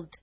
old.